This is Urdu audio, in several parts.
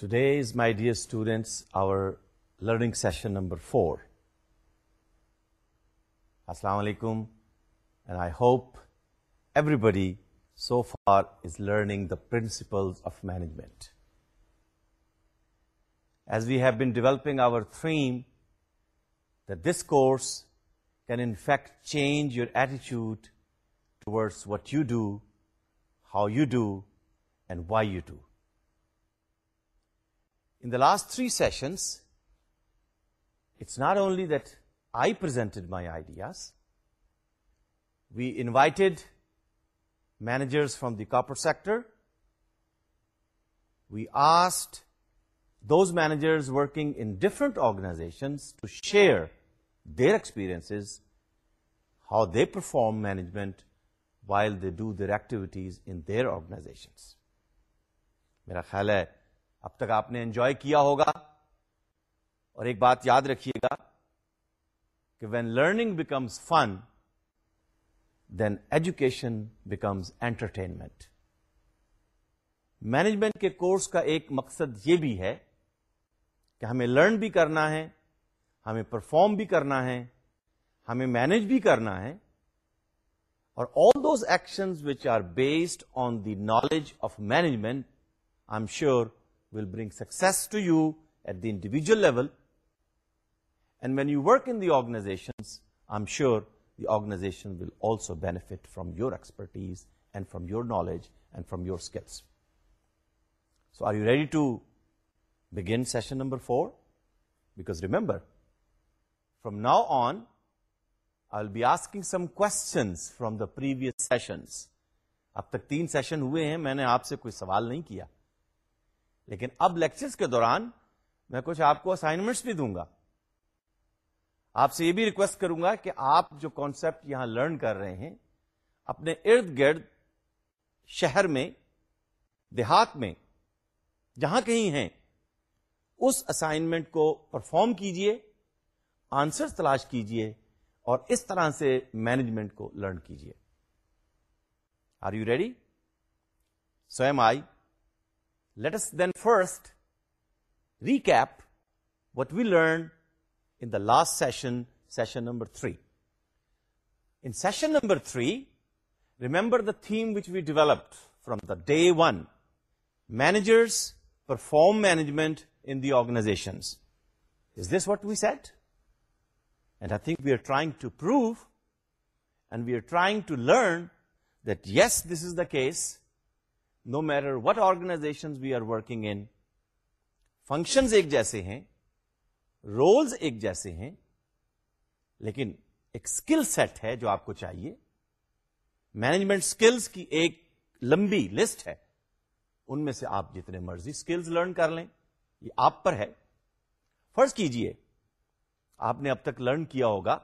Today is, my dear students, our learning session number 4. Assalamu alaikum, and I hope everybody so far is learning the principles of management. As we have been developing our theme that this course can in fact change your attitude towards what you do, how you do, and why you do. The last three sessions it's not only that I presented my ideas we invited managers from the copper sector we as those managers working in different organisations to share their experience how they perform management while the do their activities in their organisations میرا خیال ہے اب تک آپ نے انجوائے کیا ہوگا اور ایک بات یاد رکھیے گا کہ when learning becomes fun then education becomes entertainment management کے کورس کا ایک مقصد یہ بھی ہے کہ ہمیں لرن بھی کرنا ہے ہمیں پرفارم بھی کرنا ہے ہمیں مینج بھی کرنا ہے اور all those action which are based on the knowledge of management I am sure will bring success to you at the individual level and when you work in the organisation I am sure the organisation will also benefit from your expertise and from your knowledge and from your skills so I you ready to begin session number four back remember from now on I will be asking some question from the previous session اب تک تین سیشن ہوئے ہیں میں نے آپ سے کوئی سوال نہیں کیا لیکن اب لیکچرز کے دوران میں کچھ آپ کو اسائنمنٹس بھی دوں گا آپ سے یہ بھی ریکویسٹ کروں گا کہ آپ جو کانسپٹ یہاں لرن کر رہے ہیں اپنے ارد گرد شہر میں دیہات میں جہاں کہیں ہیں اس اسائنمنٹ کو پرفارم کیجئے آنسر تلاش کیجئے اور اس طرح سے مینجمنٹ کو لرن کیجئے are you ready so am I Let us then first recap what we learned in the last session, session number 3. In session number 3, remember the theme which we developed from the day 1. Managers perform management in the organizations. Is this what we said? And I think we are trying to prove and we are trying to learn that yes, this is the case, no matter what organisation we are working in function ایک جیسے ہیں رولز ایک جیسے ہیں لیکن ایک اسکل سیٹ ہے جو آپ کو چاہیے مینجمنٹ اسکلس کی ایک لمبی لسٹ ہے ان میں سے آپ جتنے مرضی اسکلس لرن کر لیں یہ آپ پر ہے فرض کیجئے آپ نے اب تک لرن کیا ہوگا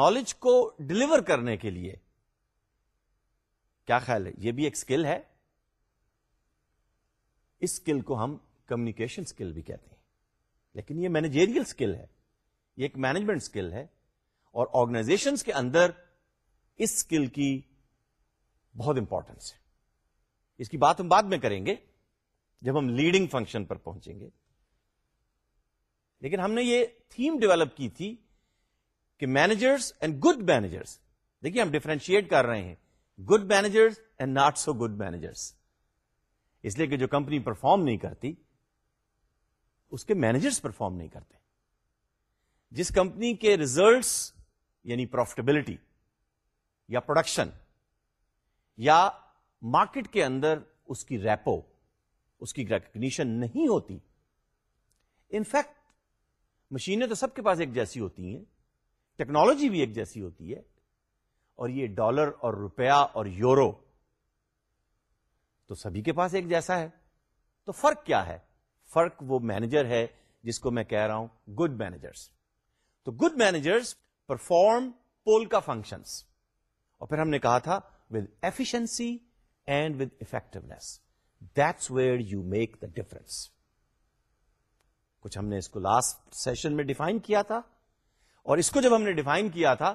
نالج کو ڈلیور کرنے کے لیے کیا خیال ہے یہ بھی ایک اسکل ہے اس اسکل کو ہم کمیونیکیشن اسکل بھی کہتے ہیں لیکن یہ مینیجیریل اسکل ہے یہ ایک مینجمنٹ اسکل ہے اور آرگنائزیشن کے اندر اس اسکل کی بہت امپورٹینس ہے اس کی بات ہم بعد میں کریں گے جب ہم لیڈنگ فنکشن پر پہنچیں گے لیکن ہم نے یہ تھیم ڈیولپ کی تھی کہ مینیجرس اینڈ گڈ مینیجرس دیکھیے ہم ڈفرینشیٹ کر رہے ہیں good manager and not so good managers اس لیے کہ جو کمپنی پرفارم نہیں کرتی اس کے مینیجرس پرفارم نہیں کرتے جس کمپنی کے ریزلٹس یعنی پروفٹیبلٹی یا پروڈکشن یا مارکیٹ کے اندر اس کی ریپو اس کی ریکگنیشن نہیں ہوتی انفیکٹ مشینیں تو سب کے پاس ایک جیسی ہوتی ہیں ٹیکنالوجی بھی ایک جیسی ہوتی ہے اور یہ ڈالر اور روپیہ اور یورو تو سبھی کے پاس ایک جیسا ہے تو فرق کیا ہے فرق وہ مینیجر ہے جس کو میں کہہ رہا ہوں گڈ مینیجرس تو گڈ مینیجرس پرفارم پول کا فنکشن اور پھر ہم نے کہا تھا with efficiency and with effectiveness that's where you make the difference کچھ ہم نے اس کو لاسٹ سیشن میں ڈیفائن کیا تھا اور اس کو جب ہم نے ڈیفائن کیا تھا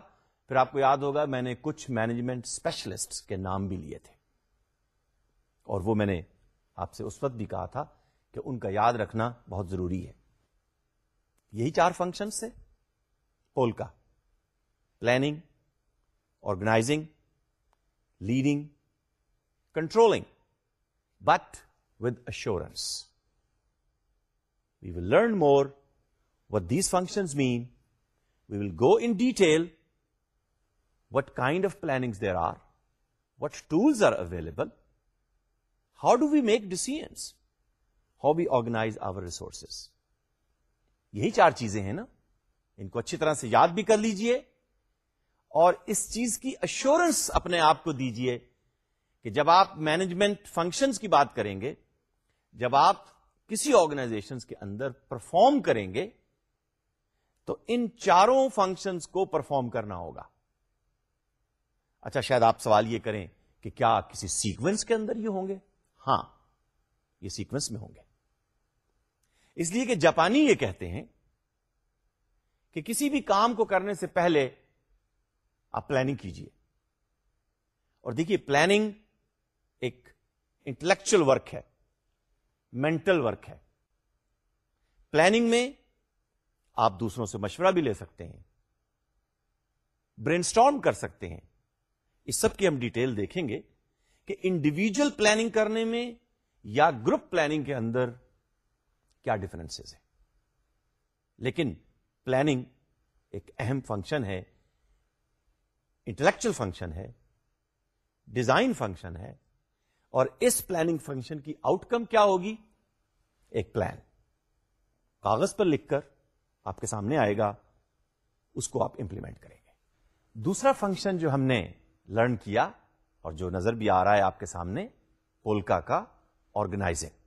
پھر آپ کو یاد ہوگا میں نے کچھ مینجمنٹ اسپیشلسٹ کے نام بھی لیے تھے اور وہ میں نے آپ سے اس وقت بھی کہا تھا کہ ان کا یاد رکھنا بہت ضروری ہے یہی چار فنکشنس سے پول کا planning organising leading controlling but with assurance we will learn more what these function mean we will go in detail what kind of plannings there are what tools are available how do we make decision how we organise our resources یہی چار چیزیں ہیں نا ان کو اچھی طرح سے یاد بھی کر لیجئے اور اس چیز کی اشورنس اپنے آپ کو دیجئے کہ جب آپ مینجمنٹ فنکشنز کی بات کریں گے جب آپ کسی آرگنائزیشن کے اندر پرفارم کریں گے تو ان چاروں فنکشنز کو پرفارم کرنا ہوگا اچھا شاید آپ سوال یہ کریں کہ کیا کسی سیکوینس کے اندر یہ ہوں گے ہاں یہ سیکوینس میں ہوں گے اس لیے کہ جاپانی یہ کہتے ہیں کہ کسی بھی کام کو کرنے سے پہلے آپ پلاننگ کیجئے اور دیکھیے پلاننگ ایک انٹلیکچل ورک ہے مینٹل ورک ہے پلاننگ میں آپ دوسروں سے مشورہ بھی لے سکتے ہیں برین اسٹارم کر سکتے ہیں اس سب کی ہم ڈیٹیل دیکھیں گے کہ انڈیویجل پلاننگ کرنے میں یا گروپ پلاننگ کے اندر کیا ڈفرینس ہے لیکن پلاننگ ایک اہم فنکشن ہے انٹلیکچل فنکشن ہے ڈیزائن فنکشن ہے اور اس پلاننگ فنکشن کی آؤٹ کم کیا ہوگی ایک پلان کاغذ پر لکھ کر آپ کے سامنے آئے گا اس کو آپ امپلیمنٹ کریں گے دوسرا فنکشن جو ہم نے لرن کیا اور جو نظر بھی آ رہا ہے آپ کے سامنے پولکا کا آرگنائزنگ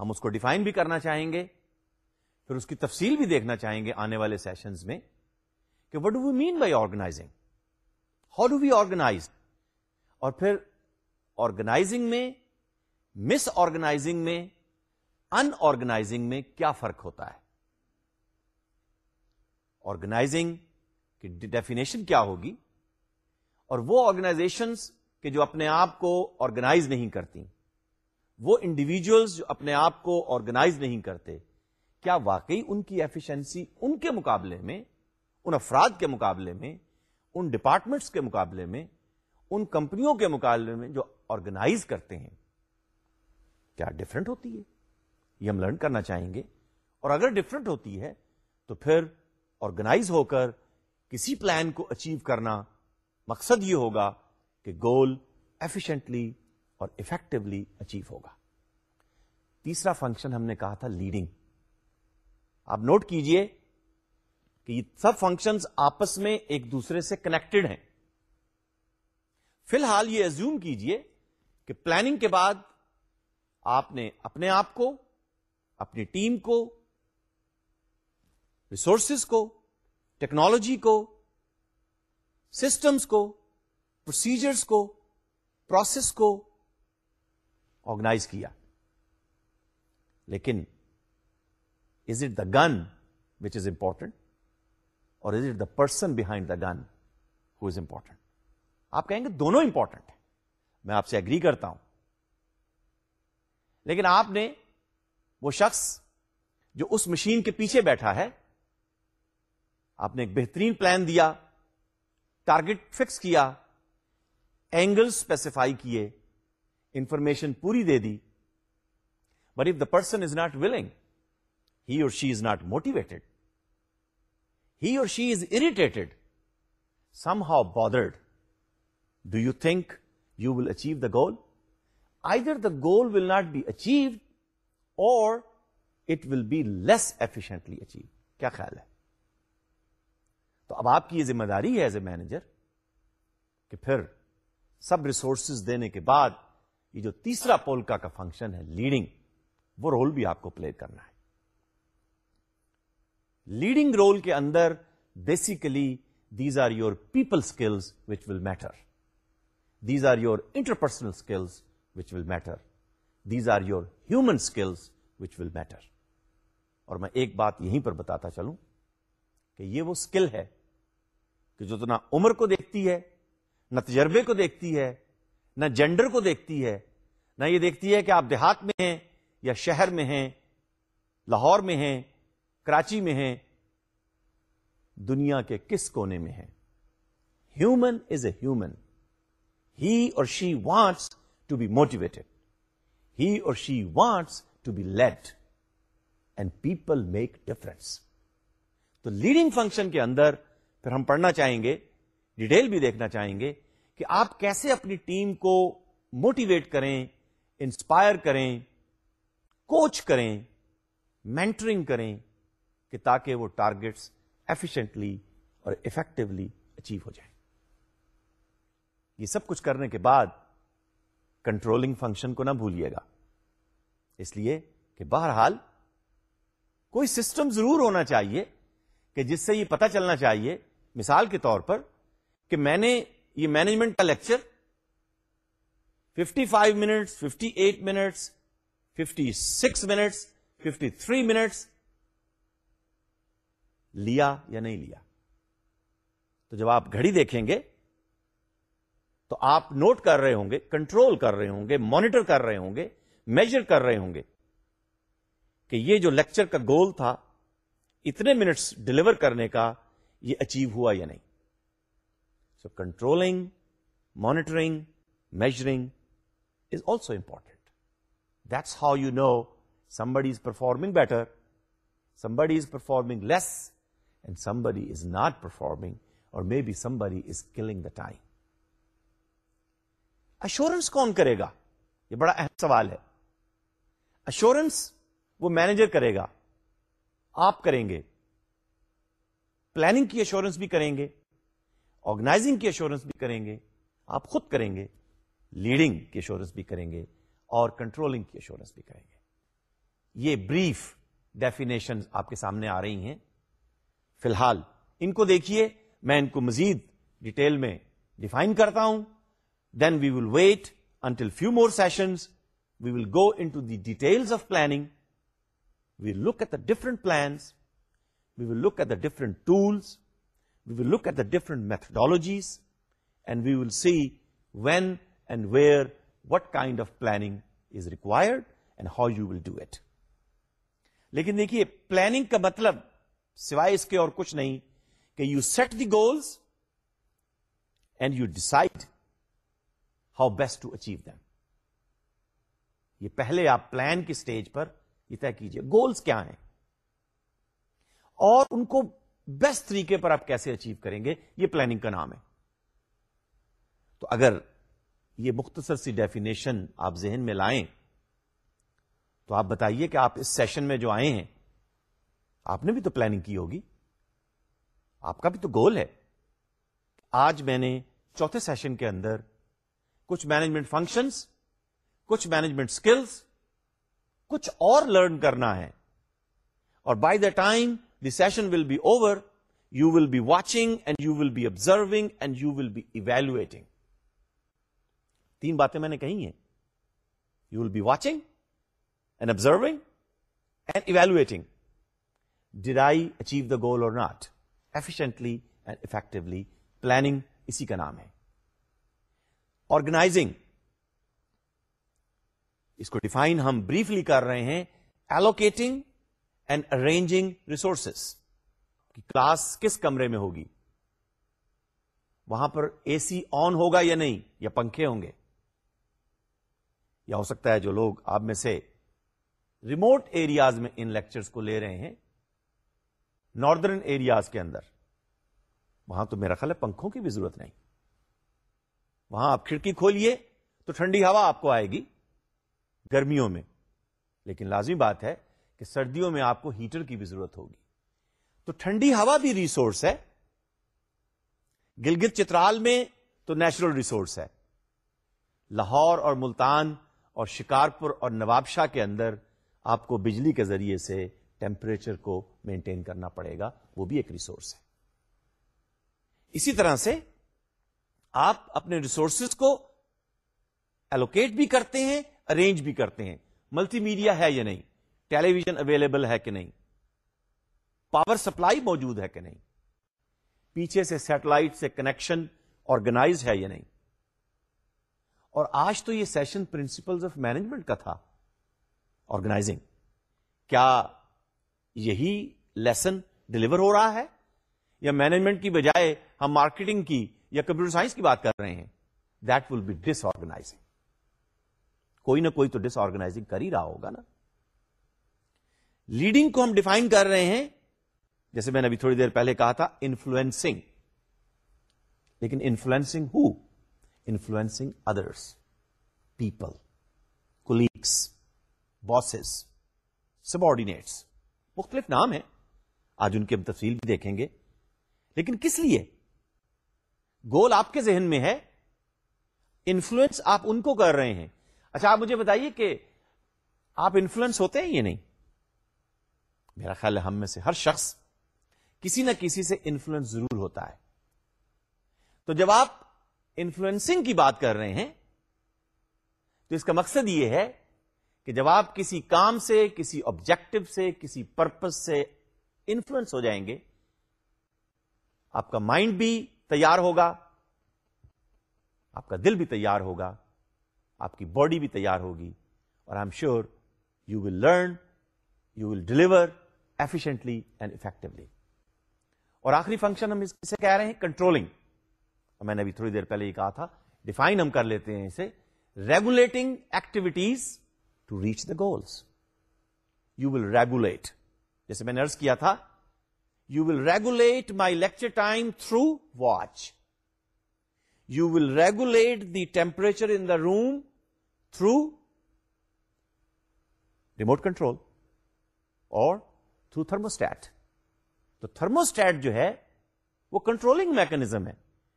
ہم اس کو ڈیفائن بھی کرنا چاہیں گے پھر اس کی تفصیل بھی دیکھنا چاہیں گے آنے والے سیشنز میں کہ what do we mean by organizing how do we organize اور پھر آرگنائزنگ میں مس آرگنائزنگ میں ان آرگنائزنگ میں کیا فرق ہوتا ہے آرگنائزنگ کی ڈیفینیشن کیا ہوگی اور وہ آرگنائزیشنس کہ جو اپنے آپ کو آرگنائز نہیں کرتی وہ انڈیویجلس جو اپنے آپ کو آرگنائز نہیں کرتے کیا واقعی ان کی ایفیشنسی ان کے مقابلے میں ان افراد کے مقابلے میں ان ڈپارٹمنٹس کے مقابلے میں ان کمپنیوں کے مقابلے میں جو آرگنائز کرتے ہیں کیا ڈفرنٹ ہوتی ہے یہ ہم لرن کرنا چاہیں گے اور اگر ڈفرنٹ ہوتی ہے تو پھر آرگنائز ہو کر کسی پلان کو اچیو کرنا مقصد یہ ہوگا کہ گول ایفیشنٹلی اور افیکٹولی اچیو ہوگا تیسرا فنکشن ہم نے کہا تھا لیڈنگ آپ نوٹ کیجئے کہ یہ سب فنکشن آپس میں ایک دوسرے سے کنیکٹڈ ہیں فی الحال یہ ایزیوم کیجئے کہ پلاننگ کے بعد آپ نے اپنے آپ کو اپنی ٹیم کو ریسورسز کو ٹیکنالوجی کو سسٹمس کو پروسیجرس کو پروسیس کو آرگنائز کیا لیکن is it the gun which is important اور is it the person behind the gun who is important آپ کہیں گے دونوں امپورٹنٹ ہیں میں آپ سے اگری کرتا ہوں لیکن آپ نے وہ شخص جو اس مشین کے پیچھے بیٹھا ہے آپ نے ایک بہترین پلان دیا ٹارگٹ فکس کیا اینگل اسپیسیفائی کیے انفارمیشن پوری دے دی but if the person is not willing he or she is not motivated he or she is irritated somehow bothered do you think you will achieve the goal either the goal will not be achieve or it will be less efficiently achieve کیا خیال ہے تو اب آپ کی یہ ذمہ داری ہے ایز اے مینیجر کہ پھر سب ریسورسز دینے کے بعد یہ جو تیسرا پولکا کا فنکشن ہے لیڈنگ وہ رول بھی آپ کو پلے کرنا ہے لیڈنگ رول کے اندر basically these are your people skills which will matter these are your interpersonal skills which will matter these are your human skills which will matter اور میں ایک بات یہیں پر بتاتا چلوں کہ یہ وہ اسکل ہے جو تو عمر کو دیکھتی ہے نہ تجربے کو دیکھتی ہے نہ جینڈر کو دیکھتی ہے نہ یہ دیکھتی ہے کہ آپ دیہات میں ہیں یا شہر میں ہیں لاہور میں ہیں کراچی میں ہیں دنیا کے کس کونے میں ہیں human is a human he or she wants to be motivated he or she wants to be led and people make difference تو لیڈنگ فنکشن کے اندر پھر ہم پڑھنا چاہیں گے ڈیٹیل بھی دیکھنا چاہیں گے کہ آپ کیسے اپنی ٹیم کو موٹیویٹ کریں انسپائر کریں کوچ کریں مینٹرنگ کریں کہ تاکہ وہ ٹارگیٹس ایفیشنٹلی اور افیکٹولی اچیو ہو جائیں یہ سب کچھ کرنے کے بعد کنٹرولنگ فنکشن کو نہ بھولیے گا اس لیے کہ بہرحال کوئی سسٹم ضرور ہونا چاہیے کہ جس سے یہ پتا چلنا چاہیے مثال کے طور پر کہ میں نے یہ مینجمنٹ کا lecture 55 five minutes fifty eight minutes fifty six minutes fifty three minutes لیا یا نہیں لیا تو جب آپ گھڑی دیکھیں گے تو آپ نوٹ کر رہے ہوں گے کنٹرول کر رہے ہوں گے مانیٹر کر رہے ہوں گے میجر کر رہے ہوں گے کہ یہ جو لیکچر کا گول تھا اتنے منٹس ڈلیور کرنے کا یہ اچیو ہوا یا نہیں so controlling monitoring measuring is also important that's how you know body is performing better buddy is performing less and buddy is not performing or may be بڑی is killing the time assurance کون کرے گا یہ بڑا اہم سوال ہے اشورنس وہ مینیجر کرے گا آپ کریں گے پلاننگ کی ایشورنس بھی کریں گے آرگنائزنگ کی ایشورنس بھی کریں گے آپ خود کریں گے لیڈنگ کی ایشورنس بھی کریں گے اور کنٹرولنگ کی بھی کریں گے یہ بریف ڈیفینیشن آپ کے سامنے آ رہی ہیں فی الحال ان کو دیکھیے میں ان کو مزید ڈیٹیل میں ڈیفائن کرتا ہوں then we will wait until few more session we will go in detail of planning we look at the different plans we will look at the different tools we will look at the different methodologies and we will see when and where what kind of planning is required and how you will do it لیکن دیکھیے پلاننگ کا مطلب سوائے اس کے اور کچھ نہیں کہ you set the goals and you decide how best to achieve them یہ پہلے آپ پلان کی سٹیج پر یہ طے کیجئے گولز کیا ہیں اور ان کو بیسٹ طریقے پر آپ کیسے اچیو کریں گے یہ پلاننگ کا نام ہے تو اگر یہ مختصر سی ڈیفینیشن آپ ذہن میں لائیں تو آپ بتائیے کہ آپ اس سیشن میں جو آئے ہیں آپ نے بھی تو پلاننگ کی ہوگی آپ کا بھی تو گول ہے آج میں نے چوتھے سیشن کے اندر کچھ مینجمنٹ فنکشنز کچھ مینجمنٹ سکلز کچھ اور لرن کرنا ہے اور by the time the session will be over you will be watching and you will be observing and you will be evaluating تین باتیں میں نے کہی ہیں you will be watching and observing and evaluating did I achieve the goal or not efficiently and effectively planning اسی کا نام ہے آرگنائزنگ اس کو ڈیفائن ہم بریفلی کر رہے ہیں allocating and arranging resources class کس کمرے میں ہوگی وہاں پر اے سی آن ہوگا یا نہیں یا پنکھے ہوں گے یا ہو سکتا ہے جو لوگ آپ میں سے ریموٹ ایریاز میں ان لیکچرز کو لے رہے ہیں ناردرن ایریاز کے اندر وہاں تو میرا خیال ہے پنکھوں کی بھی ضرورت نہیں وہاں آپ کھڑکی کھولئے تو ٹھنڈی ہوا آپ کو آئے گی گرمیوں میں لیکن لازمی بات ہے کہ سردیوں میں آپ کو ہیٹر کی بھی ضرورت ہوگی تو ٹھنڈی ہوا بھی ریسورس ہے گلگت چترال میں تو نیچرل ریسورس ہے لاہور اور ملتان اور شکارپور اور نواب شاہ کے اندر آپ کو بجلی کے ذریعے سے ٹیمپریچر کو مینٹین کرنا پڑے گا وہ بھی ایک ریسورس ہے اسی طرح سے آپ اپنے ریسورسز کو ایلوکیٹ بھی کرتے ہیں ارینج بھی کرتے ہیں ملٹی میڈیا ہے یا نہیں ٹیلی ویژن اویلیبل ہے کہ نہیں پاور سپلائی موجود ہے کہ نہیں پیچھے سے سیٹلائٹ سے کنیکشن آرگنائز ہے یا نہیں اور آج تو یہ سیشن پرنسپل آف مینجمنٹ کا تھا آرگنائزنگ کیا یہی لیسن ڈلیور ہو رہا ہے یا مینجمنٹ کی بجائے ہم مارکیٹنگ کی یا کمپیوٹر سائنس کی بات کر رہے ہیں that will be dish organising کوئی نہ کوئی تو ڈس آرگنائزنگ کر ہی رہا ہوگا نا لیڈنگ کو ہم ڈیفائن کر رہے ہیں جیسے میں نے ابھی تھوڑی دیر پہلے کہا تھا انفلوئنسنگ لیکن انفلوئنسنگ ہو influencing others people colleagues bosses subordinates مختلف نام ہیں آج ان کی ہم تفصیل بھی دیکھیں گے لیکن کس لیے گول آپ کے ذہن میں ہے انفلوئنس آپ ان کو کر رہے ہیں اچھا آپ مجھے بتائیے کہ آپ انفلوئنس ہوتے ہیں یا نہیں میرا خیال ہے ہم میں سے ہر شخص کسی نہ کسی سے انفلوئنس ضرور ہوتا ہے تو جب آپ انفلوئنسنگ کی بات کر رہے ہیں تو اس کا مقصد یہ ہے کہ جب آپ کسی کام سے کسی آبجیکٹو سے کسی پرپز سے انفلوئنس ہو جائیں گے آپ کا مائنڈ بھی تیار ہوگا آپ کا دل بھی تیار ہوگا آپ کی باڈی بھی تیار ہوگی اور I am sure you will learn you will deliver efficiently and effectively اور آخری فنکشن ہم اسے کہہ رہے ہیں کنٹرولنگ میں نے ابھی تھوڑی دیر پہلے یہ کہا تھا ڈیفائن ہم کر لیتے ہیں اسے regulating activities to reach the goals you will regulate جیسے میں نے ارض کیا تھا you will regulate my lecture time through watch you will regulate the temperature in the room through remote control or through thermostat تو تھرموسٹیٹ جو ہے وہ کنٹرولنگ میکنیزم ہے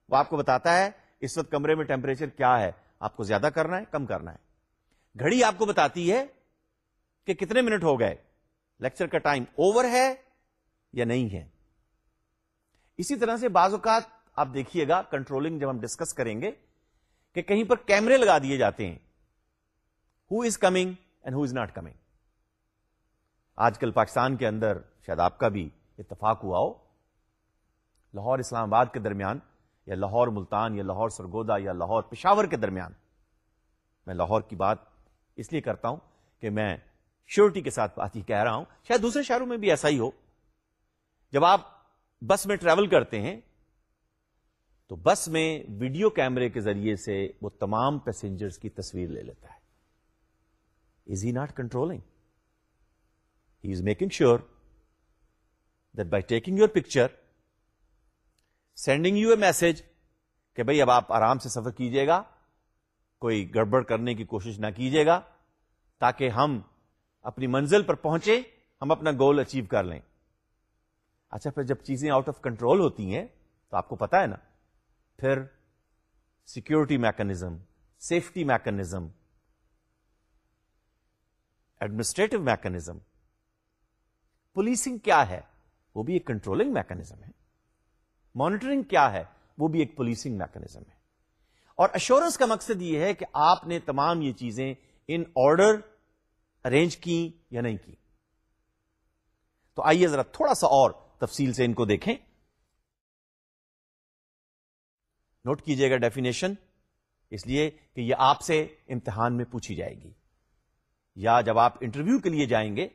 وہ آپ کو بتاتا ہے اس وقت کمرے میں ٹیمپریچر کیا ہے آپ کو زیادہ کرنا ہے کم کرنا ہے گھڑی آپ کو بتاتی ہے کہ کتنے منٹ ہو گئے لیکچر کا ٹائم اوور ہے یا نہیں ہے اسی طرح سے بعض اوقات آپ دیکھیے گا کنٹرولنگ جب ہم ڈسکس کریں گے کہ کہیں پر کیمرے لگا دیے جاتے ہیں who is coming and who is not coming آج کل پاکستان کے اندر شاید آپ کا بھی اتفاق ہوا ہو لاہور اسلام آباد کے درمیان یا لاہور ملتان یا لاہور سرگودا یا لاہور پشاور کے درمیان میں لاہور کی بات اس لیے کرتا ہوں کہ میں شیورٹی کے ساتھ بات ہی کہہ رہا ہوں شاید دوسرے شہروں میں بھی ایسا ہی ہو جب آپ بس میں ٹریول کرتے ہیں تو بس میں ویڈیو کیمرے کے ذریعے سے وہ تمام پیسنجرز کی تصویر لے لیتا ہے is he not controlling making sure by taking your picture sending you a message کہ بھائی اب آپ آرام سے سفر کیجیے گا کوئی گڑبڑ کرنے کی کوشش نہ کیجیے گا تاکہ ہم اپنی منزل پر پہنچے ہم اپنا گول اچیو کر لیں اچھا پھر جب چیزیں آؤٹ آف کنٹرول ہوتی ہیں تو آپ کو پتا ہے نا پھر security mechanism safety mechanism administrative mechanism policing کیا ہے وہ بھی ایک کنٹرولنگ میکنیزم ہے مانیٹرنگ کیا ہے وہ بھی ایک پولیسنگ میکنیزم ہے اور اشورنس کا مقصد یہ ہے کہ آپ نے تمام یہ چیزیں ان آرڈر ارینج کی یا نہیں کی تو آئیے ذرا تھوڑا سا اور تفصیل سے ان کو دیکھیں نوٹ کیجئے گا ڈیفینیشن اس لیے کہ یہ آپ سے امتحان میں پوچھی جائے گی یا جب آپ انٹرویو کے لیے جائیں گے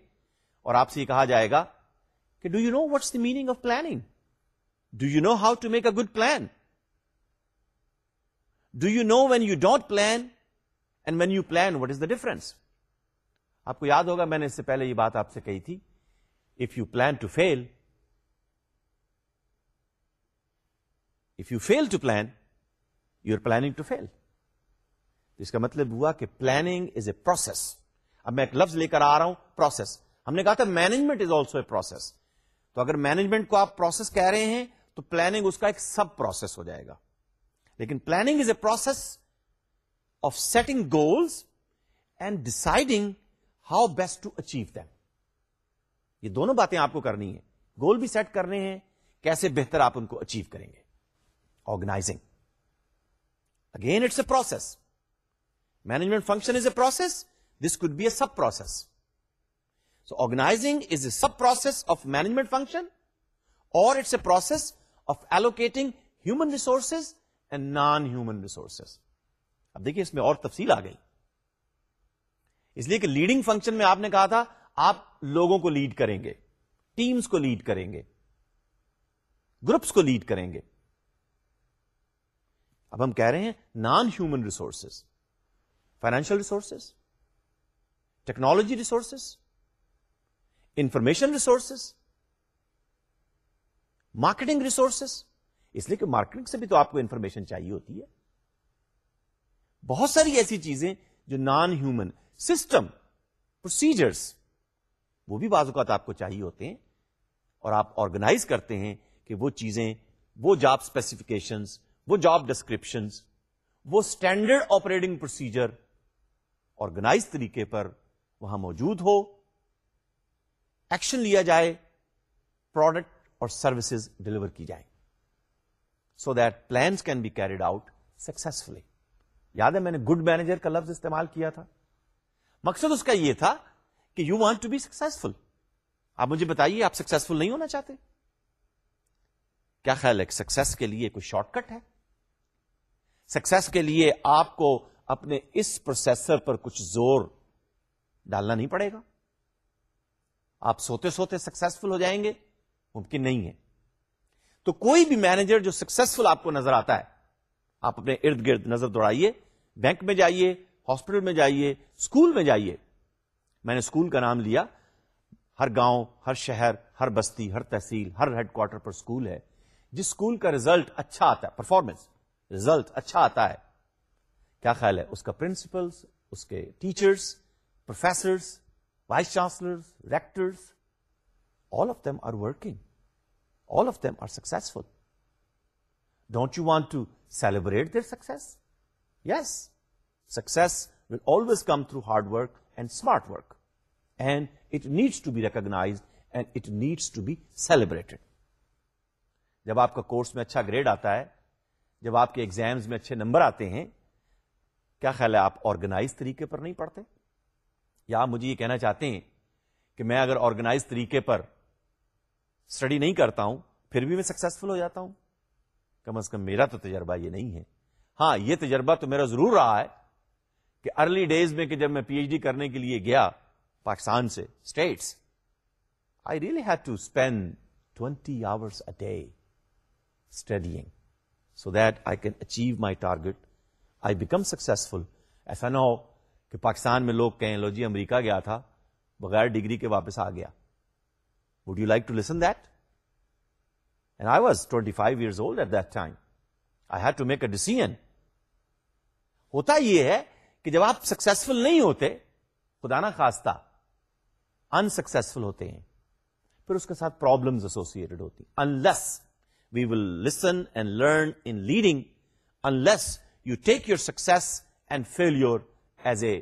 اور آپ سے یہ کہا جائے گا کہ do you know what's the meaning of planning do you know how to make a good plan do you know when you don't plan and when you plan what is the difference آپ کو یاد ہوگا میں نے اس سے پہلے یہ بات آپ سے کہی تھی if you plan to fail if you fail to plan you are planning to fail اس کا مطلب ہوا کہ پلاننگ از اے پروسیس اب میں ایک لفظ لے کر آ رہا ہوں پروسیس ہم نے کہا تھا management is also a process تو اگر مینجمنٹ کو آپ پروسیس کہہ رہے ہیں تو پلاننگ اس کا ایک سب پروسیس ہو جائے گا لیکن planning is a process of setting goals and deciding how best to achieve یہ دونوں باتیں آپ کو کرنی ہے گول بھی سیٹ کرنے ہیں کیسے بہتر آپ ان کو اچیو کریں گے organising again it's a process management function is a process this could be a sub process so organising is a sub process of management function اور it's a process of allocating human resources and non human resources اب دیکھیے اس میں اور تفصیل آ گئی اس لیے کہ لیڈنگ فنکشن میں آپ نے کہا تھا آپ لوگوں کو لیڈ کریں گے ٹیمس کو لیڈ کریں گے گروپس کو لیڈ کریں گے اب ہم کہہ رہے ہیں non human resources financial resources technology resources information resources marketing resources اس لیے کہ مارکیٹنگ سے بھی تو آپ کو انفارمیشن چاہیے ہوتی ہے بہت ساری ایسی چیزیں جو نان ہیومن سسٹم پروسیجرس وہ بھی بعض اوقات آپ کو چاہیے ہوتے ہیں اور آپ آرگنائز کرتے ہیں کہ وہ چیزیں وہ جاب اسپیسیفکیشنس وہ جاب ڈسکرپشن وہ اسٹینڈرڈ آپریٹنگ پروسیجر آرگنائز طریقے پر وہاں موجود ہو ایکشن لیا جائے پروڈکٹ اور سروسز ڈلیور کی جائیں so that plans can be carried out successfully یاد ہے میں نے گڈ مینیجر کا لفظ استعمال کیا تھا مقصد اس کا یہ تھا کہ you want to be successful آپ مجھے بتائیے آپ سکسفل نہیں ہونا چاہتے کیا خیال ہے سکسیس کے لیے کوئی شارٹ کٹ ہے سکسیس کے لیے آپ کو اپنے اس پروسیسر پر کچھ زور ڈالنا نہیں پڑے گا آپ سوتے سوتے سکسیسفل ہو جائیں گے ممکن نہیں ہے تو کوئی بھی مینیجر جو سکسیسفل آپ کو نظر آتا ہے آپ اپنے ارد گرد نظر دوڑائیے بینک میں جائیے ہاسپٹل میں جائیے اسکول میں جائیے میں نے اسکول کا نام لیا ہر گاؤں ہر شہر ہر بستی ہر تحصیل ہر ہیڈ کوارٹر پر اسکول ہے جس اسکول کا ریزلٹ اچھا آتا ہے پرفارمنس ریزلٹ اچھا آتا ہے کیا خیال ہے اس کا پرنسپلس اس کے teachers professors vice chancellors rectors all of them are working all of them are successful don't you want to celebrate their and smart work and it needs to be and it needs to be celebrated جب آپ کا کورس میں اچھا گریڈ آتا ہے جب آپ کے ایگزامز میں اچھے نمبر آتے ہیں کیا خیال ہے آپ آرگنائز طریقے پر نہیں پڑھتے یا آپ مجھے یہ کہنا چاہتے ہیں کہ میں اگر آرگنائز طریقے پر اسٹڈی نہیں کرتا ہوں پھر بھی میں سکسیسفل ہو جاتا ہوں کم از کم میرا تو تجربہ یہ نہیں ہے ہاں یہ تجربہ تو میرا ضرور رہا ہے کہ ارلی ڈیز میں کہ جب میں پی ایچ ڈی کرنے کے لیے گیا پاکستان سے States I really have to spend twenty hours a day studying so that I can achieve my target I become successful if an کہ پاکستان میں لوگ کہیں لو جی امریکہ گیا تھا بغیر ڈگری کے واپس آ گیا would you like to listen that and I was twenty five years old at that time I have to make a decision ہوتا یہ ہے کہ جب آپ سکسیسفل نہیں ہوتے خدا ناخواستہ انسکسفل ہوتے ہیں پھر اس کے ساتھ پرابلم ایسوسیڈ ہوتی unless we will listen and learn in leading unless you take your success and failure as a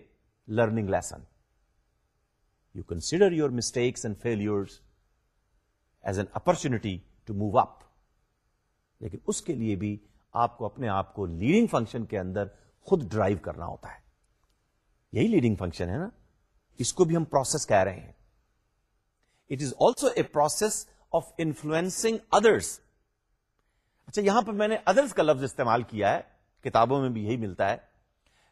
learning lesson you consider your mistakes and fail as an opportunity to move up لیکن اس کے لیے بھی آپ کو اپنے آپ کو لیڈنگ فنکشن کے اندر خود ڈرائیو کرنا ہوتا ہے یہی لیڈنگ فنکشن ہے نا اس کو بھی ہم پروسیس کہہ رہے ہیں it is also a process of influencing others اچھا یہاں پہ میں نے ادرس کا لفظ استعمال کیا ہے کتابوں میں بھی یہی ملتا ہے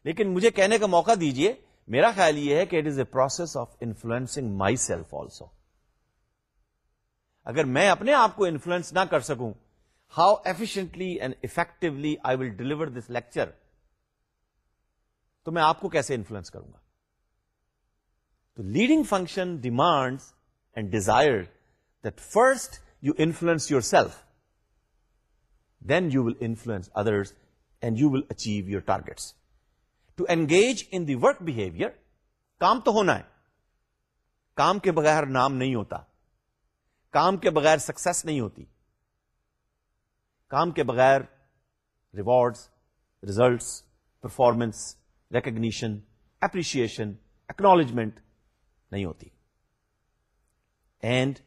لیکن مجھے کہنے کا موقع دیجئے میرا خیال یہ ہے کہ it is a process of influencing myself also اگر میں اپنے آپ کو انفلوئنس نہ کر سکوں how efficiently and effectively I will deliver this lecture تو میں آپ کو کیسے انفلوئنس کروں گا تو leading function demands and desire that first you influence yourself then you will influence others and you will achieve your targets to engage in the work behaviour کام تو ہونا ہے کام کے بغیر نام نہیں ہوتا کام کے بغیر سکسیس نہیں ہوتی کام کے بغیر rewards results performance recognition appreciation acknowledgement نہیں ہوتی and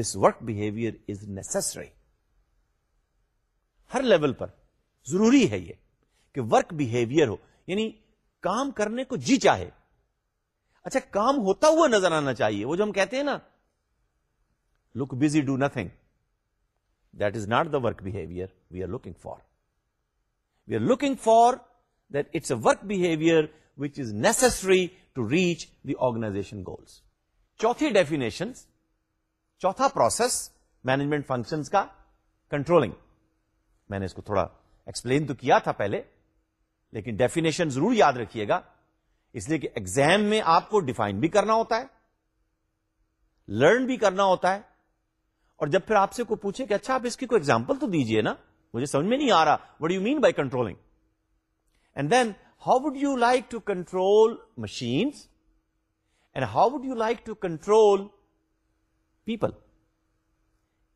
this work behaviour is necessary Hare level پر ضروری ہے یہ کہ ورک بہیویئر ہو یعنی کام کرنے کو جی چاہے اچھا کام ہوتا ہوا نظر آنا چاہیے وہ جو ہم کہتے ہیں نا look busy do nothing that is not the work behaviour we are looking for we are looking that that's a work behaviour which is necessary to reach the organisation goals چوتھی ڈیفینیشن چوتھا پروسیس مینجمنٹ فنکشن کا کنٹرولنگ میں نے اس کو تھوڑا ایکسپلین تو کیا تھا پہلے لیکن ڈیفینیشن ضرور یاد رکھیے گا اس لیے کہ ایگزام میں آپ کو ڈیفائن بھی کرنا ہوتا ہے لرن بھی کرنا ہوتا ہے اور جب پھر آپ سے کوئی پوچھے کہ اچھا آپ اس کی کوئی ایگزامپل تو دیجئے نا مجھے سمجھ میں نہیں آ رہا what you mean by controlling and then how would you like to control machines and how would you like to control people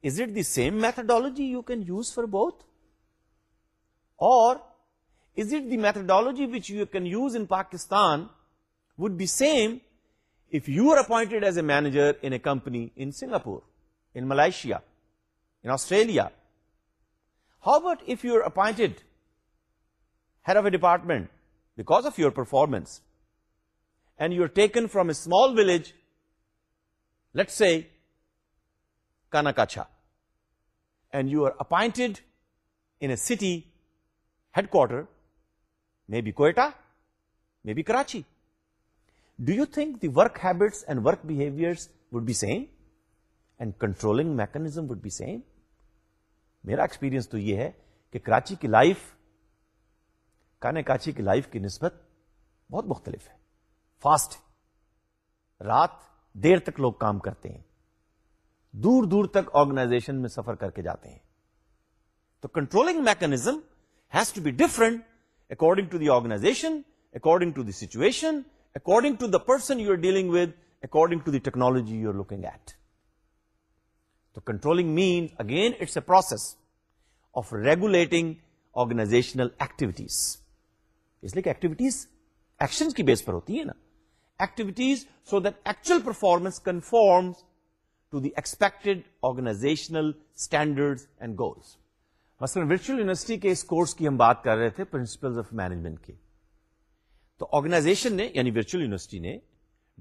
is it the same methodology you can use for both اور Is it the methodology which you can use in Pakistan would be same if you are appointed as a manager in a company in Singapore, in Malaysia, in Australia? How about if you are appointed head of a department because of your performance and you are taken from a small village, let's say Kanakacha, and you are appointed in a city headquarter maybe Quetta maybe Karachi do you think the work habits and work behaviour would be same and controlling mechanism would be same میرا ایکسپیرئنس تو یہ ہے کہ کراچی کی لائف کانے کاچی کی لائف کی نسبت بہت مختلف ہے فاسٹ رات دیر تک لوگ کام کرتے ہیں دور دور تک آرگنائزیشن میں سفر کر کے جاتے ہیں تو controlling mechanism has to be different according to the organisation according to the situation according to the person you are dealing with according to the technology you are looking at تو control means again it's a process of regulating organisational activities اس لیے کہ ایکٹیویٹیز ایکشن کی بیس پر ہوتی ہے نا activities so that actual performance conforms to the expected organisational standard and goals virtual university کے اس کورس کی ہم بات کر رہے تھے پرنسپل آف مینجمنٹ کی تو آرگنائزیشن نے یعنی ورچوئل یونیورسٹی نے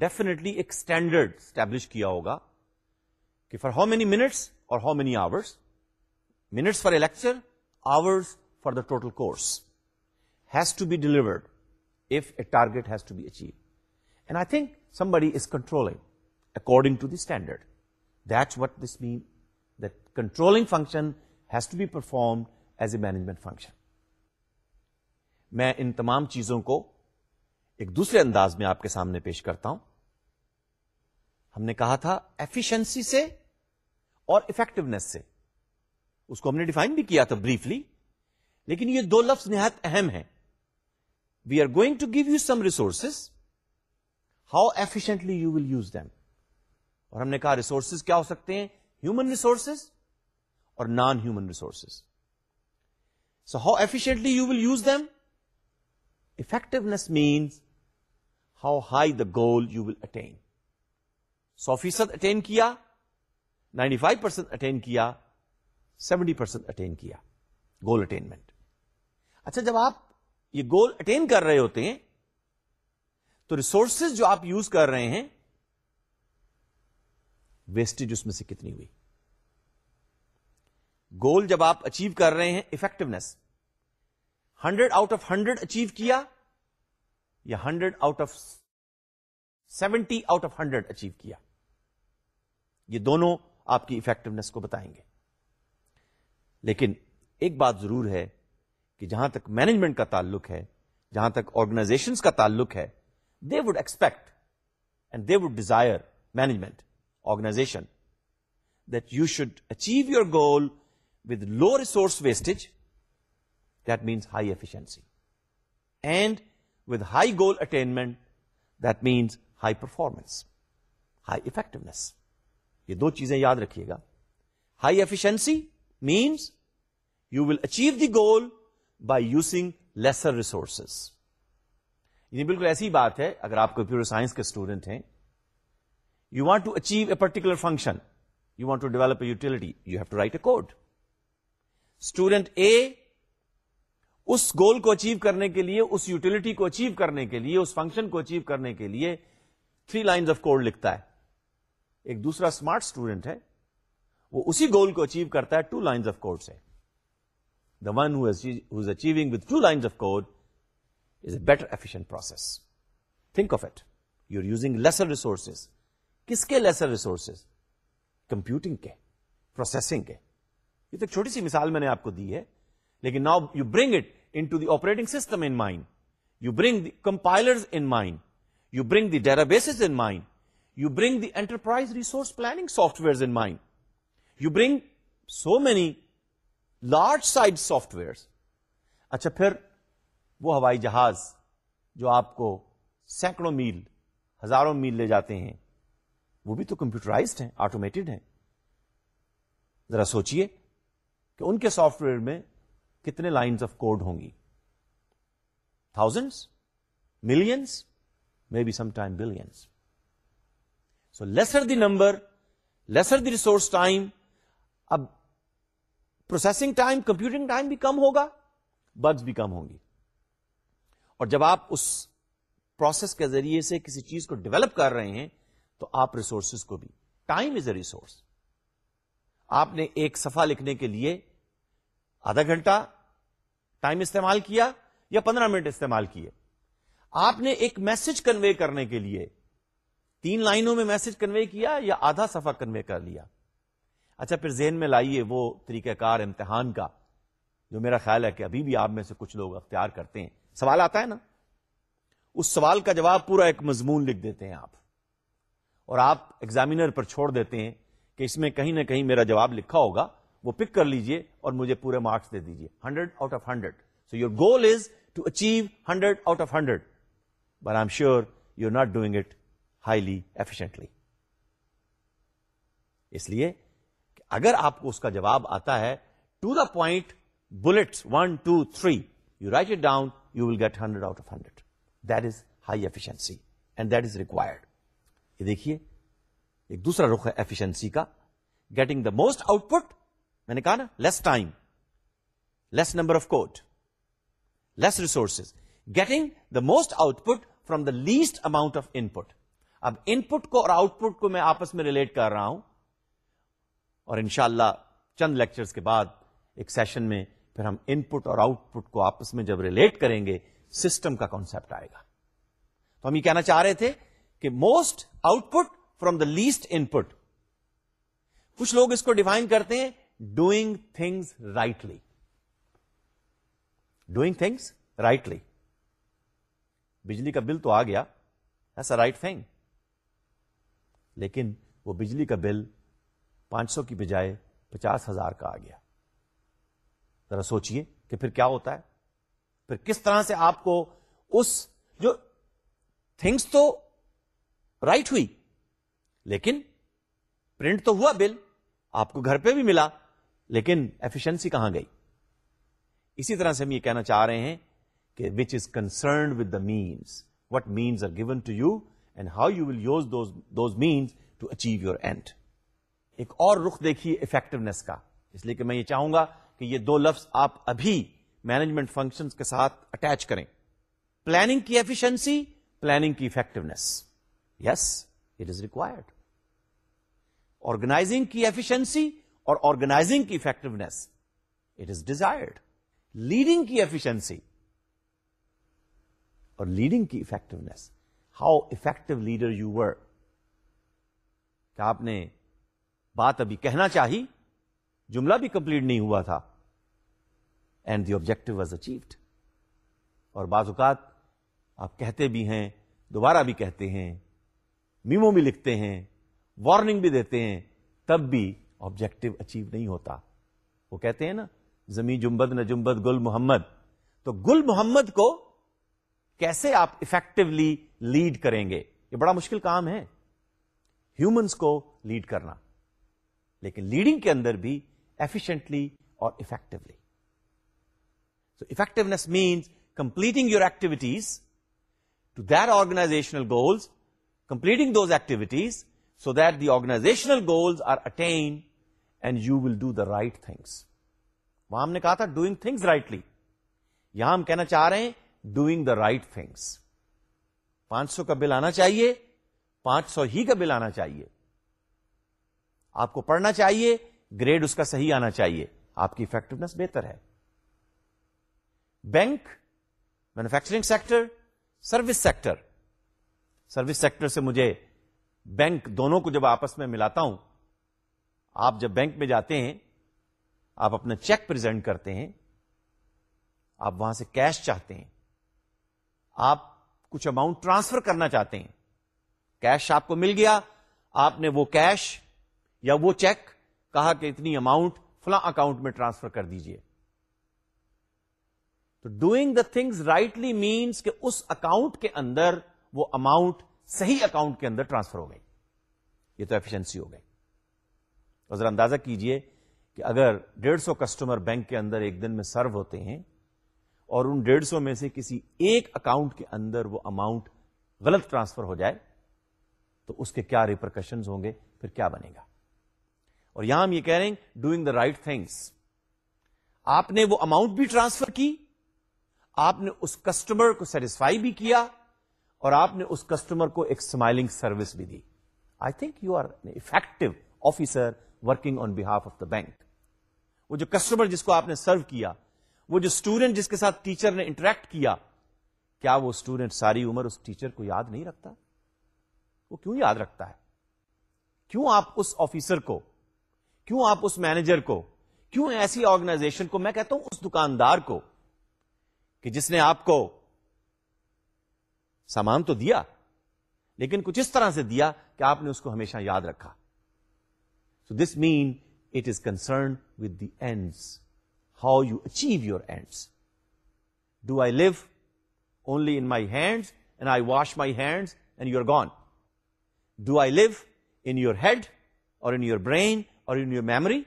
ڈیفینیٹلی ایک اسٹینڈرڈ اسٹیبلش کیا ہوگا کہ فار ہاؤ مینی منٹس اور how many hour minutes for a lecture hour the total course has to be delivered if a target has to be achieve and I think somebody is controlling according to the standard that's what this mean that controlling function has to be perform as a management function میں ان تمام چیزوں کو ایک دوسرے انداز میں آپ کے سامنے پیش کرتا ہوں ہم نے کہا تھا ایفیشنسی سے اور افیکٹونیس سے اس کو ہم نے ڈیفائن بھی کیا تھا بریفلی لیکن یہ دو لفظ نہایت اہم ہیں we are going to give you some resources how efficiently you will use them اور ہم نے کہا ریسورسز کیا ہو سکتے ہیں ہیومن ریسورسز اور non human resources so how efficiently you will use them effectiveness means how high the goal you will attain سو فیصد اٹین کیا نائنٹی فائیو پرسینٹ اٹین کیا سیونٹی پرسینٹ اٹین کیا گول اٹینمنٹ اچھا جب آپ یہ گول اٹین کر رہے ہوتے ہیں تو ریسورسز جو آپ یوز کر رہے ہیں ویسٹیج اس میں سے کتنی ہوئی گول جب آپ اچیو کر رہے ہیں effectiveness hundred out of hundred achieve کیا یا hundred out of seventy out of hundred achieve کیا یہ دونوں آپ کی افیکٹونیس کو بتائیں گے لیکن ایک بات ضرور ہے کہ جہاں تک مینجمنٹ کا تعلق ہے جہاں تک آرگنائزیشن کا تعلق ہے they would expect and they would desire management organisation that you should achieve your goal low resource wastage that means high efficiency and with high goal attainment then's high performance high effectiveness یہ دو چیزیں یاد رکھیے گا high efficiency means you will achieve the goal by using lesser resources یہ بالکل ایسی بات ہے اگر آپ کمپیوٹر سائنس کے اسٹوڈنٹ ہیں you want to achieve a particular function you want to develop a utility you have to write a code student اے اس گول کو اچیو کرنے کے لیے اس یوٹیلٹی کو اچیو کرنے کے لیے اس فنکشن کو اچیو کرنے کے لیے تھری لائنز آف کوڈ لکھتا ہے ایک دوسرا اسمارٹ اسٹوڈنٹ ہے وہ اسی گول کو اچیو کرتا ہے ٹو لائنز آف کوڈ سے the one achieving with two line of code is a better efficient process think of it you are using lesser resources کس کے لیسر ریسورسز کمپیوٹنگ کے پروسیسنگ کے یہ تو ایک چھوٹی سی مثال میں نے آپ کو دی ہے لیکن now you bring it into the operating system in mind you bring the compiler in mind you bring the databases in mind you bring the enterprise resource planning software in mind you bring so many large sized soft اچھا پھر وہ ہوائی جہاز جو آپ کو سینکڑوں میل ہزاروں میل لے جاتے ہیں وہ بھی تو کمپیوٹرائزڈ ہیں آٹومیٹڈ ہیں ذرا سوچئے کہ ان کے سافٹ ویئر میں کتنے لائنز آف کوڈ ہوں گی thousands millions maybe sometime billions so lesser the number lesser the resource time اب پروسیسنگ ٹائم کمپیوٹنگ ٹائم بھی کم ہوگا بگس بھی کم ہوں گی اور جب آپ اس پروسیس کے ذریعے سے کسی چیز کو ڈیولپ کر رہے ہیں تو آپ ریسورسز کو بھی ٹائم از اے ریسورس آپ نے ایک سفا لکھنے کے لیے آدھا گھنٹہ ٹائم استعمال کیا یا پندرہ منٹ استعمال کیے آپ نے ایک میسج کنوے کرنے کے لیے تین لائنوں میں میسج کنوے کیا یا آدھا سفا کنوے کر لیا اچھا پھر ذہن میں لائیے وہ طریقہ کار امتحان کا جو میرا خیال ہے کہ ابھی بھی آپ میں سے کچھ لوگ اختیار کرتے ہیں سوال آتا ہے نا اس سوال کا جواب پورا ایک مضمون لکھ دیتے ہیں آپ اور آپ ایگزامینر پر چھوڑ دیتے ہیں کہ اس میں کہیں نہ کہیں میرا جواب لکھا ہوگا وہ پک کر لیجئے اور مجھے پورے مارکس دے دیجئے hundred out of hundred so your goal is to achieve hundred out of hundred but I am sure you are not doing it highly efficiently اس لیے کہ اگر آپ کو اس کا جواب آتا ہے to the point bullets one two three you write it down you will get hundred out of hundred that is high efficiency and that is required یہ دیکھیے ایک دوسرا رخ ہے ایفیشنسی کا getting the most output میں نے کہا نا less time less number of cost less resources getting the most output from the least amount of input اب ان پٹ کو اور آؤٹ پٹ کو میں آپس میں ریلیٹ کر رہا ہوں اور ان اللہ چند لیکچر کے بعد ایک سیشن میں پھر ہم ان پٹ اور آؤٹ پٹ کو آپس میں جب ریلیٹ کریں گے سسٹم کا کانسپٹ آئے گا تو ہم یہ کہنا چاہ رہے تھے کہ most output from the least input کچھ لوگ اس کو ڈیفائن کرتے ہیں doing things rightly doing things rightly بجلی کا بل تو آ گیا ایسا رائٹ تھنگ لیکن وہ بجلی کا بل پانچ سو کی بجائے پچاس ہزار کا آ گیا ذرا سوچیے کہ پھر کیا ہوتا ہے پھر کس طرح سے آپ کو اس جو تھنگس تو رائٹ ہوئی لیکن پرنٹ تو ہوا بل آپ کو گھر پہ بھی ملا لیکن ایفیشنسی کہاں گئی اسی طرح سے ہم یہ کہنا چاہ رہے ہیں کہ which is concerned with the means what means are given to you and how you will use those means to achieve your end ایک اور رخ دیکھیے افیکٹونیس کا اس لیے کہ میں یہ چاہوں گا کہ یہ دو لفظ آپ ابھی مینجمنٹ فنکشن کے ساتھ اٹیچ کریں پلاننگ کی ایفیشنسی پلاننگ کی effectiveness yes it is required organising کی ایفیشنسی اور آرگنازنگ کی effectiveness it is desired leading کی ایفیشنسی اور لیڈنگ کی effectiveness how effective leader you were کیا آپ نے بات ابھی کہنا چاہی جملہ بھی کمپلیٹ نہیں ہوا تھا and the objective was achieved اور بعض اوقات آپ کہتے بھی ہیں دوبارہ بھی کہتے ہیں میمو بھی لکھتے ہیں وارننگ بھی دیتے ہیں تب بھی آبجیکٹو اچیو نہیں ہوتا وہ کہتے ہیں نا زمین جمبد نہ جمبد گل محمد تو گل محمد کو کیسے آپ افیکٹولی لیڈ کریں گے یہ بڑا مشکل کام ہے ہیومنس کو لیڈ کرنا لیکن لیڈنگ کے اندر بھی ایفیشنٹلی اور effectively so effectiveness means completing your activities to their organisational goals completing those activities so that the organisational goals are attained and you will do the right things وہاں ہم نے کہا تھا ڈوئنگ تھنگس رائٹلی یہاں ہم کہنا چاہ رہے ہیں ڈوئنگ دا رائٹ تھنگس پانچ سو کا بل آنا چاہیے پانچ سو ہی کا بل آنا چاہیے آپ کو پڑھنا چاہیے گریڈ اس کا صحیح آنا چاہیے آپ کی افیکٹونیس بہتر ہے bank manufacturing sector service sector service sector سے مجھے بینک دونوں کو جب آپس میں ملاتا ہوں آپ جب بینک میں جاتے ہیں آپ اپنا چیک پرزینٹ کرتے ہیں آپ وہاں سے کیش چاہتے ہیں آپ کچھ اماؤنٹ ٹرانسفر کرنا چاہتے ہیں کیش آپ کو مل گیا آپ نے وہ کیش یا وہ چیک کہا کہ اتنی اماؤنٹ فلاں اکاؤنٹ میں ٹرانسفر کر دیجیے تو doing the things rightly means کہ اس اکاؤنٹ کے اندر وہ اماؤنٹ صحیح اکاؤنٹ کے اندر ٹرانسفر ہو گئی یہ تو ایفیشنسی ہو گئی ذرا اندازہ کیجئے کہ اگر ڈیڑھ سو کسٹمر بینک کے اندر ایک دن میں سرو ہوتے ہیں اور ان ڈیڑھ سو میں سے کسی ایک اکاؤنٹ کے اندر وہ اماؤنٹ غلط ٹرانسفر ہو جائے تو اس کے کیا ریپرکشنز ہوں گے پھر کیا بنے گا اور یہاں ہم یہ کہہ رہے ہیں ڈوئنگ دا رائٹ تھنگس آپ نے وہ اماؤنٹ بھی ٹرانسفر کی آپ نے اس کسٹمر کو سیٹسفائی بھی کیا اور آپ نے اس کسٹمر کو ایک اسمائلنگ سروس بھی دی I think you are effective officer working on behalf of the bank وہ جو کسٹمر جس کو آپ نے سرو کیا وہ جو اسٹوڈنٹ جس کے ساتھ ٹیچر نے انٹریکٹ کیا وہ اسٹوڈنٹ ساری عمر اس ٹیچر کو یاد نہیں رکھتا وہ کیوں یاد رکھتا ہے کیوں آپ اس آفیسر کو کیوں آپ اس مینیجر کو کیوں ایسی آرگنائزیشن کو میں کہتا ہوں اس دکاندار کو کہ جس نے آپ کو سامان تو دیا لیکن کچھ اس طرح سے دیا کہ آپ نے اس کو ہمیشہ یاد رکھا so this mean it is concern with the ends how you achieve your ends do I live only in my hands and I wash my hands and you are gone do I live in your head or in your brain or in your memory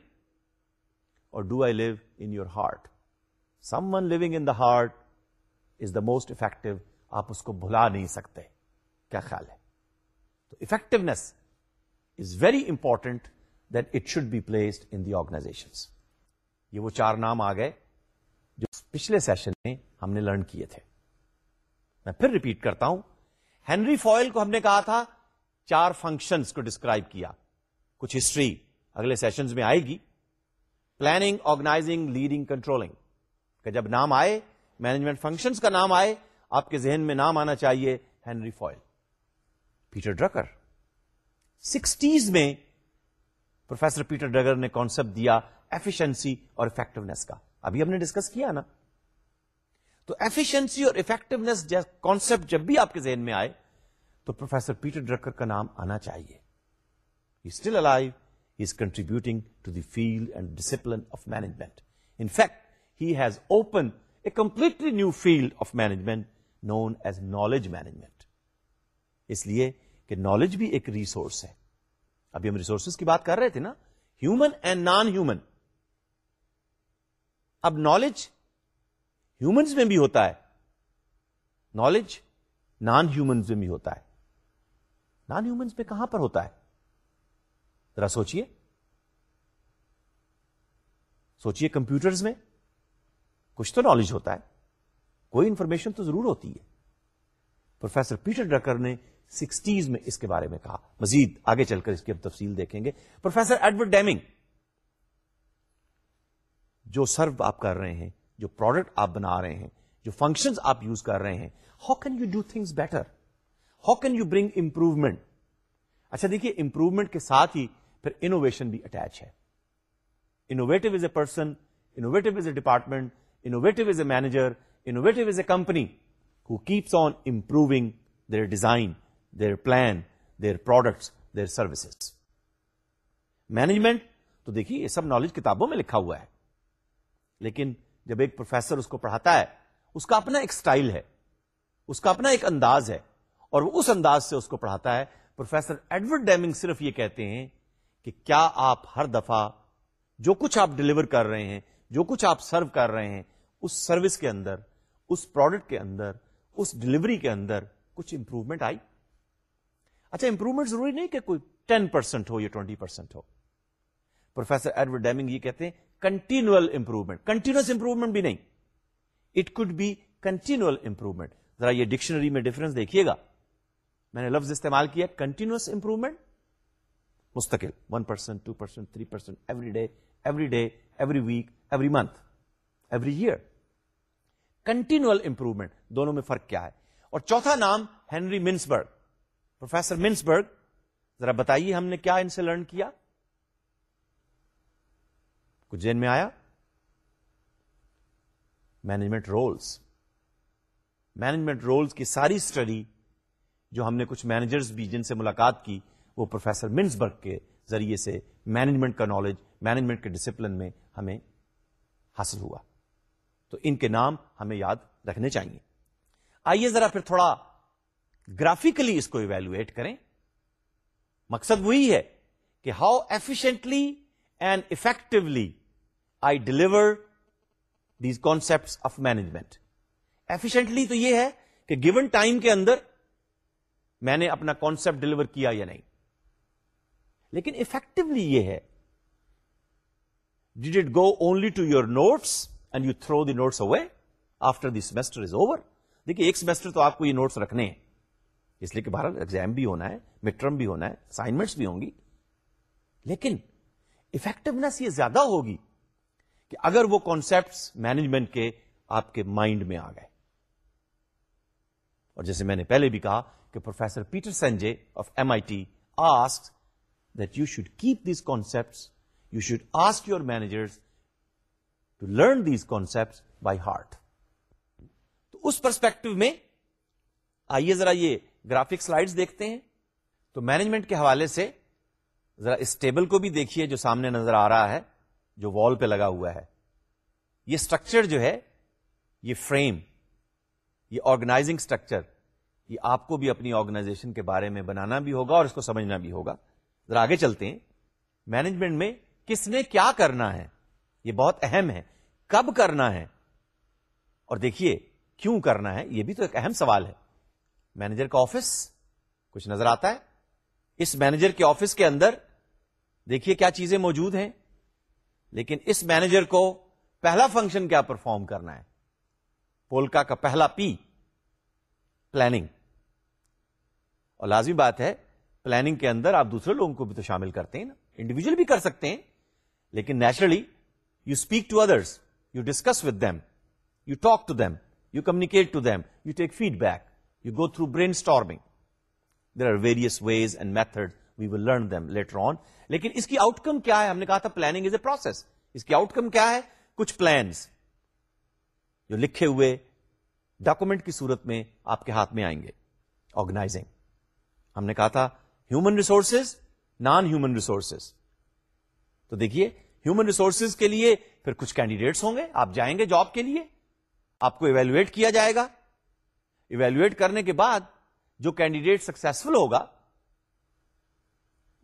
or do I live in your heart someone living in the heart is the most effective آپ اس کو بھلا نہیں سکتے کیا خیال ہے تو effectiveness is very important placed in the organizations. یہ وہ چار نام آ گئے جو پچھلے سیشن میں ہم نے لرن کیے تھے میں پھر ریپیٹ کرتا ہوں ہینری فوائل کو ہم نے کہا تھا چار فنکشنس کو ڈسکرائب کیا کچھ ہسٹری اگلے سیشن میں آئے گی پلاننگ آرگنائزنگ لیڈنگ کنٹرولنگ کا جب نام آئے مینجمنٹ فنکشنز کا نام آئے آپ کے ذہن میں نام آنا چاہیے Henri Fayol Peter Drucker sixties میں پروفیسر پیٹر ڈگر نے کانسپٹ دیا ایفیشنسی اور افیکٹونیس کا ابھی ہم نے ڈسکس کیا نا تو ایفیشنسی اور افیکٹونیس کانسپٹ جب بھی آپ کے ذہن میں آئے تو پروفیسر پیٹر ڈرکر کا نام آنا چاہیے still alive is contributing to the field and discipline of management in fact he has open a completely new field of management known as knowledge management اس لیے کہ نالج بھی ایک ریسورس ہے ابھی ہم ریسورسز کی بات کر رہے تھے نا ہیومن اینڈ نان ہیومن اب نالج ہیومنس میں بھی ہوتا ہے نالج نان ہیومنس میں بھی ہوتا ہے نان ہیومنس میں کہاں پر ہوتا ہے ذرا سوچیے سوچیے کمپیوٹرز میں کچھ تو نالج ہوتا ہے کوئی انفارمیشن تو ضرور ہوتی ہے پروفیسر پیٹر ڈرکر نے سکسٹیز میں اس کے بارے میں کہا مزید آگے چل کر اس کی تفصیل دیکھیں گے پروفیسر ایڈورڈ ڈیمنگ جو سرو آپ کر رہے ہیں جو پروڈکٹ آپ بنا رہے ہیں جو فنکشن آپ یوز کر رہے ہیں how can you do things better how can you bring improvement اچھا دیکھیے امپروومنٹ کے ساتھ ہی پھر انوویشن بھی اٹیچ ہے innovative is a person innovative is a department innovative is a manager innovative is a company who keeps on improving their design plan their products their services management تو دیکھیے یہ سب نالج کتابوں میں لکھا ہوا ہے لیکن جب ایک پروفیسر اس کو پڑھاتا ہے اس کا اپنا ایک سٹائل ہے اس کا اپنا ایک انداز ہے اور وہ اس انداز سے اس کو پڑھاتا ہے پروفیسر ایڈورڈ ڈیمنگ صرف یہ کہتے ہیں کہ کیا آپ ہر دفعہ جو کچھ آپ ڈلیور کر رہے ہیں جو کچھ آپ سرو کر رہے ہیں اس سروس کے اندر اس پروڈکٹ کے اندر اس ڈلیوری کے اندر کچھ امپروومنٹ آئی اچھا امپروومنٹ ضروری نہیں کہ کوئی ٹین پرسینٹ ہو یا ٹوینٹی پرسینٹ ہو پروفیسر ایڈورڈ ڈیمنگ یہ کہتے ہیں کنٹینیول امپروومنٹ کنٹینیوس امپروومنٹ بھی نہیں it could be continual improvement ذرا یہ ڈکشنری میں ڈفرنس دیکھیے گا میں نے لفظ استعمال کیا کنٹینیوس امپروومنٹ مستقل one percent two percent three percent every day every day every week every month every year continual improvement دونوں میں فرق کیا ہے اور چوتھا نام ہینری منسبرگ پروفیسر منسبرگ ذرا بتائیے ہم نے کیا ان سے لرن کیا کچھ میں آیا مینجمنٹ رولس مینجمنٹ رولس کی ساری اسٹڈی جو ہم نے کچھ مینیجرز بھی جن سے ملاقات کی وہ پروفیسر منسبرگ کے ذریعے سے مینجمنٹ کا نالج مینجمنٹ کے ڈسپلن میں ہمیں حاصل ہوا تو ان کے نام ہمیں یاد رکھنے چاہیے آئیے ذرا پھر تھوڑا گرافیکلی اس کو ایویلویٹ کریں مقصد وہی ہے کہ how efficiently and effectively I deliver these concept of management efficiently تو یہ ہے کہ گیون ٹائم کے اندر میں نے اپنا کانسپٹ ڈلیور کیا یا نہیں لیکن افیکٹولی یہ ہے did it go only to your notes and you throw the notes away after the semester is over دیکھیے ایک سیمسٹر تو آپ کو یہ نوٹس رکھنے ہیں اس لیے کہ بھارت ایگزام بھی ہونا ہے مٹرم بھی ہونا ہے اسائنمنٹس بھی ہوں گی لیکن افیکٹونیس یہ زیادہ ہوگی کہ اگر وہ کانسپٹ مینجمنٹ کے آپ کے مائنڈ میں آ گئے اور جیسے میں نے پہلے بھی کہا کہ professor Peter Senge of M I T ask that you should keep these concept you should ask your manager to learn these concept by heart تو اس پرسپیکٹو میں آئیے ذرا یہ گرافک سلائڈ دیکھتے ہیں تو مینجمنٹ کے حوالے سے ذرا اس ٹیبل کو بھی دیکھیے جو سامنے نظر آ رہا ہے جو وال پہ لگا ہوا ہے یہ اسٹرکچر جو ہے یہ فریم یہ آرگنائزنگ اسٹرکچر یہ آپ کو بھی اپنی آرگنائزیشن کے بارے میں بنانا بھی ہوگا اور اس کو سمجھنا بھی ہوگا ذرا آگے چلتے ہیں مینجمنٹ میں کس نے کیا کرنا ہے یہ بہت اہم ہے کب کرنا ہے اور دیکھیے کیوں کرنا ہے یہ بھی تو ایک اہم سوال ہے مینیجر کا آفس کچھ نظر آتا ہے اس مینیجر کے آفس کے اندر دیکھیے کیا چیزیں موجود ہیں لیکن اس مینیجر کو پہلا فنکشن کیا پرفارم کرنا ہے پولکا کا پہلا پی پلاننگ اور لازمی بات ہے پلاننگ کے اندر آپ دوسرے لوگوں کو بھی تو شامل کرتے ہیں انڈیویجل بھی کر سکتے ہیں لیکن naturally you speak to others you discuss with them you talk to them you communicate to them you take feedback go through brainstorming there are various ways and method we will learn them later لیکن اس کی آؤٹ کم کیا پلاننگ اے پروسیس اس کی آؤٹ کم کیا ہے کچھ پلانس جو لکھے ہوئے ڈاکومینٹ کی صورت میں آپ کے ہاتھ میں آئیں گے آرگنائزنگ ہم نے کہا تھا human resources non human resources تو دیکھیے ہیومن ریسورسز کے لیے پھر کچھ کینڈیڈیٹس ہوں گے آپ جائیں گے جاب کے لیے آپ کو ایویلویٹ کیا جائے گا ایویلویٹ کرنے کے بعد جو کینڈیڈیٹ سکسفل ہوگا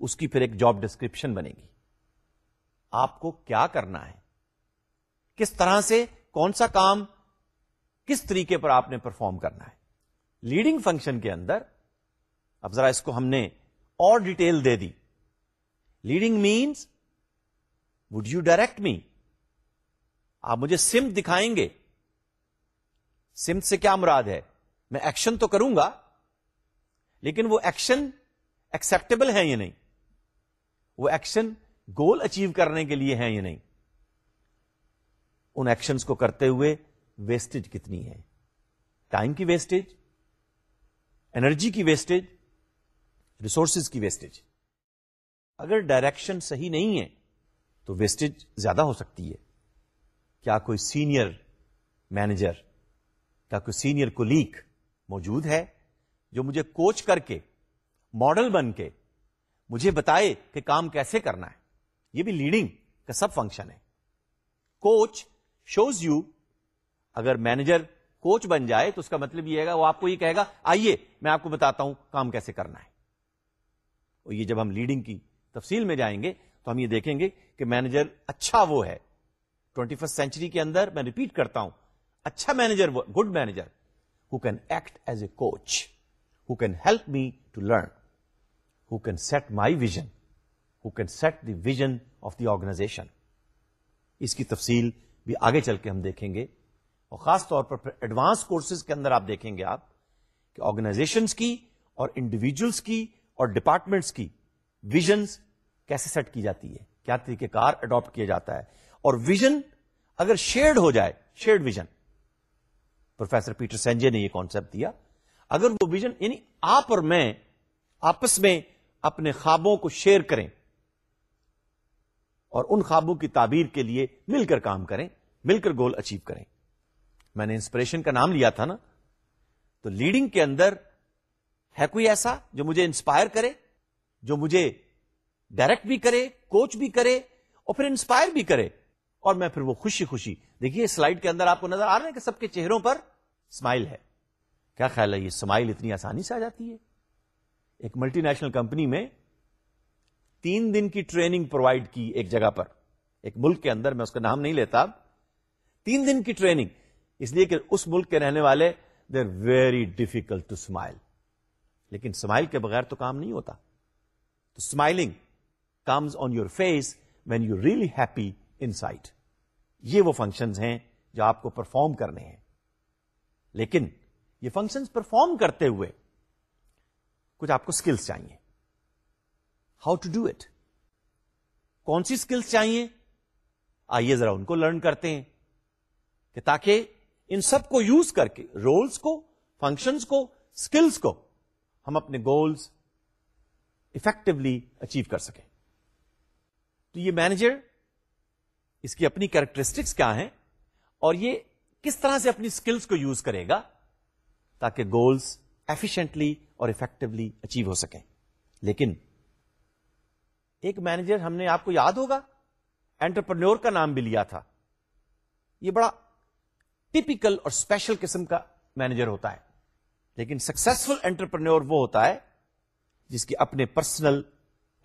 اس کی پھر ایک جاب ڈسکرپشن بنے گی آپ کو کیا کرنا ہے کس طرح سے کون سا کام کس طریقے پر آپ نے پرفارم کرنا ہے لیڈنگ فنکشن کے اندر اب ذرا اس کو ہم نے اور ڈیٹیل دے دی leading means would you direct me آپ مجھے سمت دکھائیں گے سمت سے کیا مراد ہے میں ایکشن تو کروں گا لیکن وہ ایکشن ایکسپٹیبل ہے یا نہیں وہ ایکشن گول اچیو کرنے کے لیے ہے یا نہیں ان ایکشنز کو کرتے ہوئے ویسٹیج کتنی ہے ٹائم کی ویسٹیج انرجی کی ویسٹیج ریسورسز کی ویسٹیج اگر ڈائریکشن صحیح نہیں ہے تو ویسٹیج زیادہ ہو سکتی ہے کیا کوئی سینئر مینیجر کیا کوئی سینئر کولیگ موجود ہے جو مجھے کوچ کر کے ماڈل بن کے مجھے بتائے کہ کام کیسے کرنا ہے یہ بھی لیڈنگ کا سب فنکشن ہے کوچ شوز یو اگر مینیجر کوچ بن جائے تو اس کا مطلب یہ ہے وہ آپ کو یہ کہے گا آئیے میں آپ کو بتاتا ہوں کام کیسے کرنا ہے اور یہ جب ہم لیڈنگ کی تفصیل میں جائیں گے تو ہم یہ دیکھیں گے کہ مینیجر اچھا وہ ہے ٹوینٹی فرسٹ سینچری کے اندر میں ریپیٹ کرتا ہوں اچھا manager good manager who can act as a coach, who can help me to learn, who can set my vision, who can set the vision of the organization. اس کی تفصیل بھی آگے چل کے ہم دیکھیں گے اور خاص طور پر ایڈوانس کورسز کے اندر آپ دیکھیں گے آپ کہ آرگنائزیشنس کی اور انڈیویجلس کی اور ڈپارٹمنٹس کی ویژنس کیسے سیٹ کی جاتی ہے کیا طریقے کار اڈاپٹ کیا جاتا ہے اور ویژن اگر شیڈ ہو جائے shared vision professor Peter Senge نے یہ کانسیپٹ دیا اگر وہ ویژن یعنی آپ اور میں آپس میں اپنے خوابوں کو شیئر کریں اور ان خوابوں کی تعبیر کے لیے مل کر کام کریں مل کر گول اچیو کریں میں نے انسپریشن کا نام لیا تھا نا تو لیڈنگ کے اندر ہے کوئی ایسا جو مجھے انسپائر کرے جو مجھے ڈائریکٹ بھی کرے کوچ بھی کرے اور پھر انسپائر بھی کرے اور میں پھر وہ خوشی خوشی دیکھیے سلائڈ کے اندر آپ کو نظر آ رہا ہے کہ سب کے چہروں پر اسمائل ہے کیا خیال ہے یہ اسمائل اتنی آسانی سے آ جاتی ہے ایک ملٹی نیشنل کمپنی میں تین دن کی ٹریننگ پرووائڈ کی ایک جگہ پر ایک ملک کے اندر میں اس کا نام نہیں لیتا اب تین دن کی ٹریننگ اس لیے کہ اس ملک کے رہنے والے they are very difficult to smile لیکن اسمائل کے بغیر تو کام نہیں ہوتا تو smiling comes on your face when you really happy ان یہ وہ فنکشنز ہیں جو آپ کو پرفارم کرنے ہیں لیکن یہ فنکشن پرفارم کرتے ہوئے کچھ آپ کو اسکلس چاہیے ہاؤ ٹو ڈو اٹ کون سی اسکلس چاہیے آئیے ذرا ان کو لرن کرتے ہیں کہ تاکہ ان سب کو یوز کر کے رولس کو فنکشنس کو اسکلس کو ہم اپنے گولس افیکٹولی اچیو کر سکیں تو یہ مینیجر اس کی اپنی کیریکٹرسٹکس کیا ہیں اور یہ کس طرح سے اپنی اسکلس کو یوز کرے گا تاکہ گولس ایفیشنٹلی اور افیکٹولی اچیو ہو سکیں لیکن ایک مینیجر ہم نے آپ کو یاد ہوگا انٹرپرنور کا نام بھی لیا تھا یہ بڑا ٹیپیکل اور اسپیشل قسم کا مینیجر ہوتا ہے لیکن سکسیسفل انٹرپرنور وہ ہوتا ہے جس کی اپنے پرسنل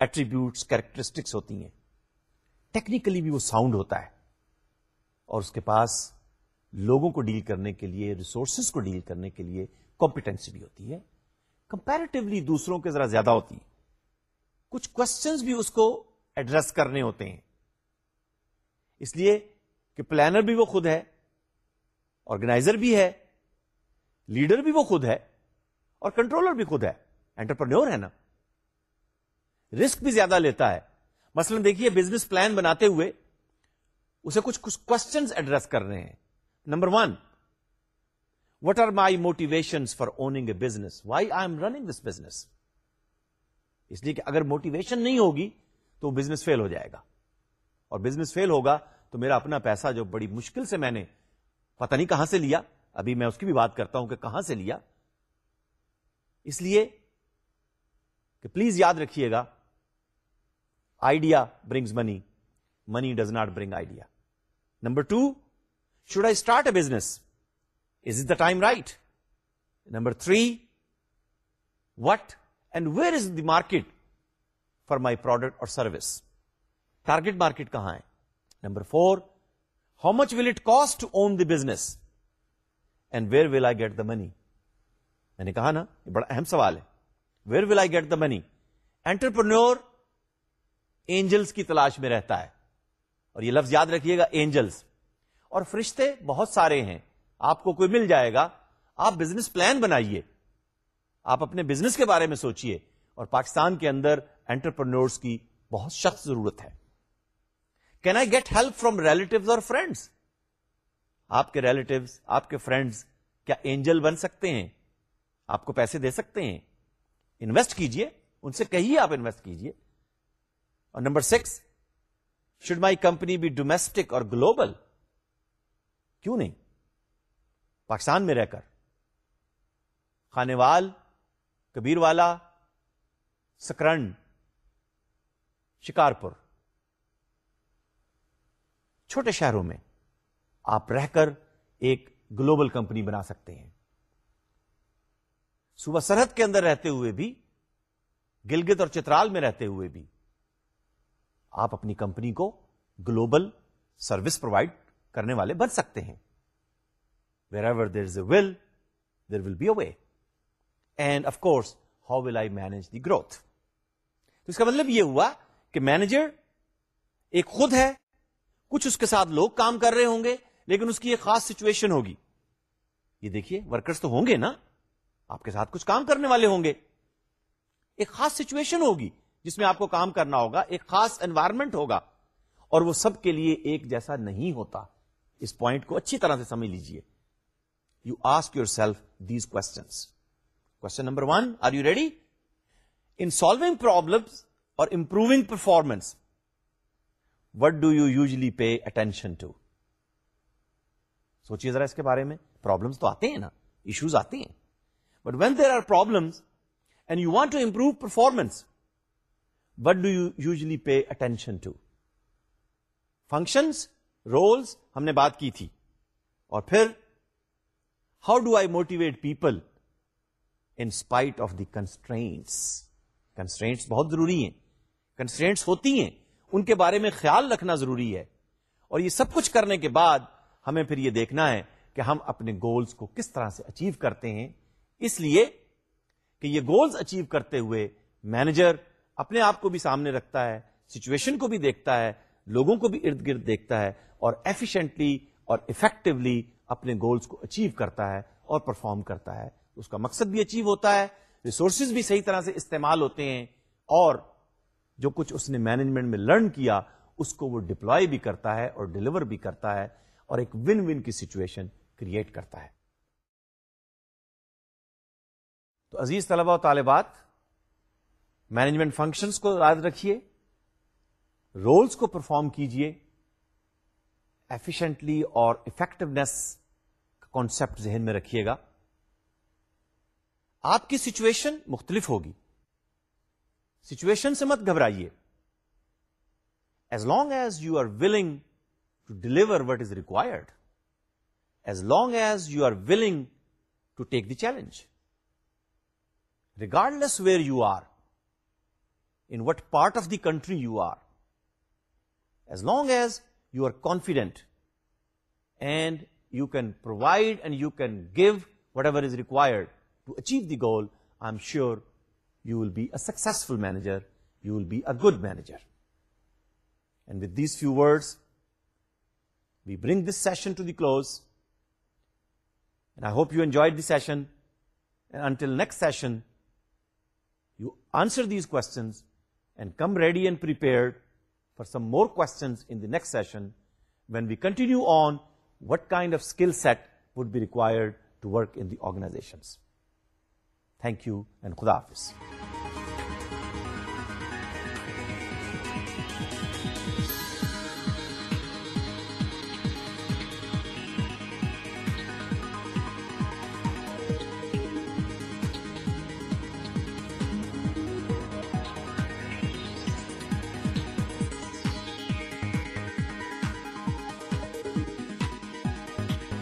ایٹریبیوٹس کیریکٹرسٹکس ہوتی ہیں ٹیکنیکلی بھی وہ ساؤنڈ ہوتا ہے اور اس کے پاس لوگوں کو ڈیل کرنے کے لیے ریسورسز کو ڈیل کرنے کے لیے کمپیٹنسی بھی ہوتی ہے کمپیرٹیولی دوسروں کے ذرا زیادہ ہوتی ہے کچھ کوشچنس بھی اس کو ایڈریس کرنے ہوتے ہیں اس لیے کہ پلانر بھی وہ خود ہے آرگنائزر بھی ہے لیڈر بھی وہ خود ہے اور کنٹرولر بھی خود ہے انٹرپرنور ہے نا رسک بھی زیادہ لیتا ہے مثلا دیکھیے بزنس پلان بناتے ہوئے اسے کچھ کچھ کوشچنس ایڈریس کر رہے ہیں number one what are my motivation for owning a business why I am running this business اس لیے کہ اگر موٹیویشن نہیں ہوگی تو بزنس فیل ہو جائے گا اور بزنس فیل ہوگا تو میرا اپنا پیسہ جو بڑی مشکل سے میں نے پتا نہیں کہاں سے لیا ابھی میں اس کی بھی بات کرتا ہوں کہ کہاں سے لیا اس لیے کہ پلیز یاد رکھیے گا idea brings money money does not bring idea number two should I start a business is is the time right number three what and where is the market for my product اور سروس ٹارگیٹ مارکیٹ کہاں ہے number four how much will it cost to own the business and where will I get the money میں نے کہا نا یہ بڑا اہم سوال ہے where will I get the money entrepreneur angels کی تلاش میں رہتا ہے اور یہ لفظ یاد رکھیے گا اینجلس اور فرشتے بہت سارے ہیں آپ کو کوئی مل جائے گا آپ بزنس پلان بنائیے آپ اپنے بزنس کے بارے میں سوچیے اور پاکستان کے اندر انٹرپرنورس کی بہت سخت ضرورت ہے can I get help from relatives اور فرینڈس آپ کے ریلیٹوز آپ کے فرینڈس کیا اینجل بن سکتے ہیں آپ کو پیسے دے سکتے ہیں انویسٹ کیجئے ان سے کہیے آپ انویسٹ کیجئے اور number six should my company be domestic اور گلوبل کیوں نہیں پاکستان میں رہ کر خانے وال کبیر والا سکرن شکارپور چھوٹے شہروں میں آپ رہ کر ایک گلوبل کمپنی بنا سکتے ہیں صبح سرحد کے اندر رہتے ہوئے بھی گلگت اور چترال میں رہتے ہوئے بھی آپ اپنی کمپنی کو گلوبل سروس پرووائڈ کرنے والے بن سکتے ہیں wherever there there is a will will be way and course how will I manage the growth اس کا مطلب یہ ہوا کہ مینیجر ایک خود ہے کچھ اس کے ساتھ لوگ کام کر رہے ہوں گے لیکن اس کی ایک خاص سچویشن ہوگی یہ دیکھیے ورکرس تو ہوں گے نا آپ کے ساتھ کچھ کام کرنے والے ہوں گے ایک خاص سچویشن ہوگی جس میں آپ کو کام کرنا ہوگا ایک خاص انوائرمنٹ ہوگا اور وہ سب کے لیے ایک جیسا نہیں ہوتا اس پوائنٹ کو اچھی طرح سے سمجھ لیجیے you ask yourself these کو number one are you ready in solving problem اور improving performance what do you usually pay attention to سوچیے ذرا اس کے بارے میں پرابلمس تو آتے ہیں نا ایشوز آتے ہیں but when there are problems and you want to improve performance what do you usually pay attention to functions roles ہم نے بات کی تھی اور پھر how do I motivate people in spite of the constraints constraints بہت ضروری ہیں کنسٹرینٹس ہوتی ہیں ان کے بارے میں خیال رکھنا ضروری ہے اور یہ سب کچھ کرنے کے بعد ہمیں پھر یہ دیکھنا ہے کہ ہم اپنے گولس کو کس طرح سے اچیو کرتے ہیں اس لیے کہ یہ گولس اچیو کرتے ہوئے مینیجر اپنے آپ کو بھی سامنے رکھتا ہے سچویشن کو بھی دیکھتا ہے لوگوں کو بھی ارد گرد دیکھتا ہے اور ایفیشنٹلی اور افیکٹولی اپنے گولس کو اچیو کرتا ہے اور پرفارم کرتا ہے اس کا مقصد بھی اچیو ہوتا ہے ریسورسز بھی صحیح طرح سے استعمال ہوتے ہیں اور جو کچھ اس نے مینجمنٹ میں لرن کیا اس کو وہ ڈپلوائے بھی کرتا ہے اور ڈلیور بھی کرتا ہے اور ایک ون ون کی سچویشن کریٹ کرتا ہے تو عزیز طلبہ و طالبات مینجمنٹ فنکشنس کو یاد رکھیے رولس کو پرفارم کیجیے ایفیشنٹلی اور افیکٹونیس کانسیپٹ ذہن میں رکھیے گا آپ کی سچویشن مختلف ہوگی سچویشن سے مت گھبرائیے as long as you are willing to deliver what is required as long as you are willing to take the challenge regardless where you are in what part of the country you are. As long as you are confident and you can provide and you can give whatever is required to achieve the goal, I'm sure you will be a successful manager, you will be a good manager. And with these few words, we bring this session to the close. And I hope you enjoyed the session. And until next session, you answer these questions and come ready and prepared for some more questions in the next session when we continue on what kind of skill set would be required to work in the organizations. Thank you and Khuda Hafiz.